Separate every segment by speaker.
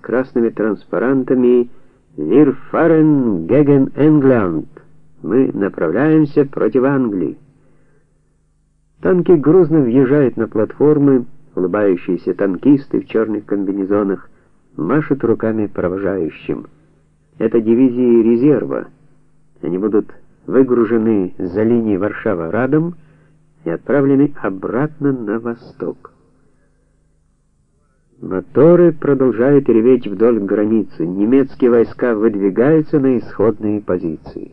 Speaker 1: красными транспарантами «Wir fahren gegen England» мы направляемся против Англии. Танки грузно въезжают на платформы, улыбающиеся танкисты в черных комбинезонах машут руками провожающим. Это дивизии резерва. Они будут выгружены за линией Варшава-Радом и отправлены обратно на восток. Моторы продолжают реветь вдоль границы. Немецкие войска выдвигаются на исходные позиции.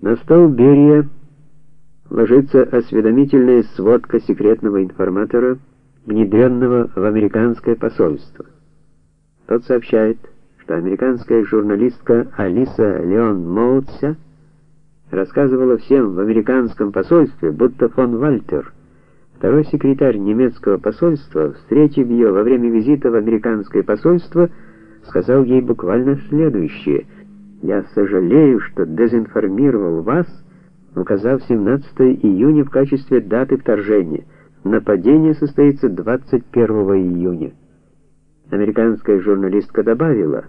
Speaker 1: На стол Берия ложится осведомительная сводка секретного информатора, внедренного в американское посольство. Тот сообщает, что американская журналистка Алиса Леон Моутся рассказывала всем в американском посольстве, будто фон Вальтер, второй секретарь немецкого посольства, встретив ее во время визита в американское посольство, сказал ей буквально следующее – я сожалею, что дезинформировал вас, указав 17 июня в качестве даты вторжения. Нападение состоится 21 июня. Американская журналистка добавила: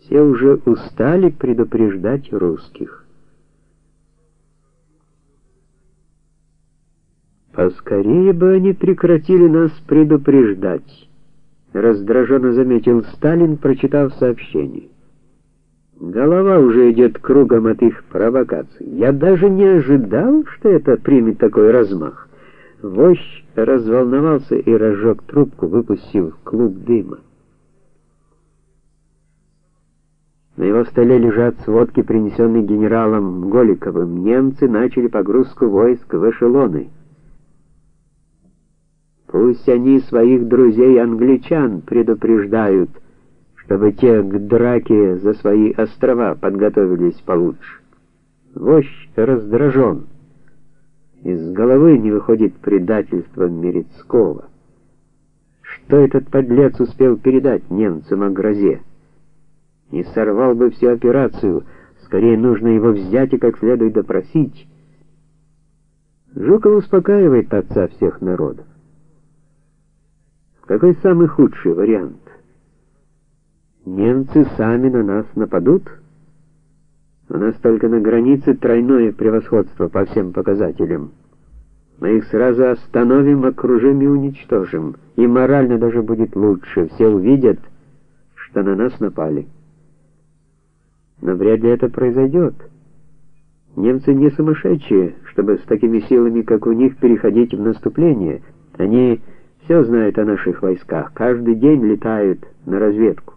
Speaker 1: "Все уже устали предупреждать русских". Поскорее бы они прекратили нас предупреждать, раздраженно заметил Сталин, прочитав сообщение. Голова уже идет кругом от их провокаций. Я даже не ожидал, что это примет такой размах. Вождь разволновался и разжег трубку, выпустив клуб дыма. На его столе лежат сводки, принесенные генералом Голиковым. Немцы начали погрузку войск в эшелоны. Пусть они своих друзей англичан предупреждают, чтобы те к драке за свои острова подготовились получше. Вождь раздражен. Из головы не выходит предательство Мерецкого. Что этот подлец успел передать немцам о грозе? Не сорвал бы всю операцию, скорее нужно его взять и как следует допросить. Жуков успокаивает отца всех народов. Какой самый худший вариант? Немцы сами на нас нападут? У нас только на границе тройное превосходство по всем показателям. Мы их сразу остановим, окружим и уничтожим. И морально даже будет лучше. Все увидят, что на нас напали. Но вряд ли это произойдет. Немцы не сумасшедшие, чтобы с такими силами, как у них, переходить в наступление. Они все знают о наших войсках, каждый день летают на разведку.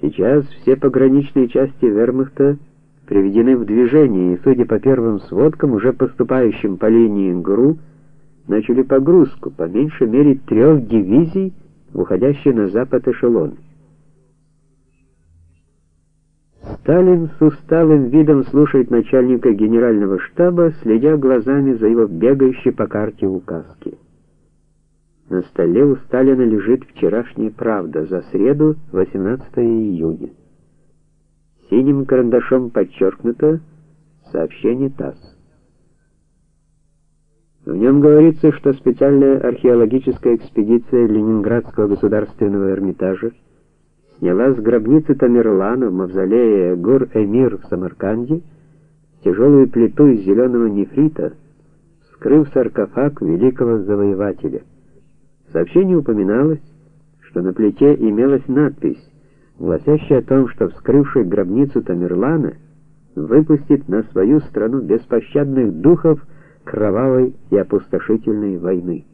Speaker 1: Сейчас все пограничные части Вермахта приведены в движение, и, судя по первым сводкам, уже поступающим по линии ГРУ, начали погрузку, по меньшей мере трех дивизий, уходящие на запад эшелоны. Сталин с усталым видом слушает начальника генерального штаба, следя глазами за его бегающей по карте указки. На столе у Сталина лежит вчерашняя правда за среду, 18 июня. Синим карандашом подчеркнуто сообщение ТАСС. В нем говорится, что специальная археологическая экспедиция Ленинградского государственного Эрмитажа сняла с гробницы Тамерлана в мавзолее Гур-Эмир в Самарканде тяжелую плиту из зеленого нефрита, скрыв саркофаг великого завоевателя. В сообщении упоминалось, что на плите имелась надпись, гласящая о том, что вскрывший гробницу Тамерлана выпустит на свою страну беспощадных духов кровавой и опустошительной войны.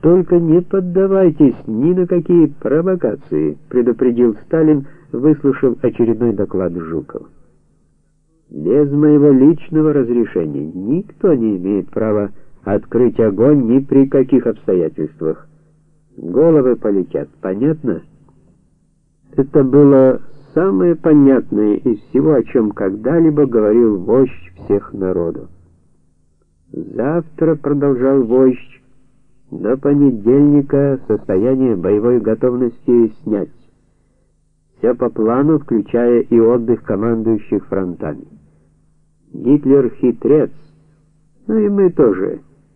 Speaker 1: Только не поддавайтесь ни на какие провокации, предупредил Сталин, выслушав очередной доклад Жукова. Без моего личного разрешения никто не имеет права открыть огонь ни при каких обстоятельствах. Головы полетят, понятно? Это было самое понятное из всего, о чем когда-либо говорил вождь всех народов. Завтра, продолжал вождь, до понедельника состояние боевой готовности снять. Все по плану, включая и отдых командующих фронтами. Гитлер хитрец, Ну и мы тоже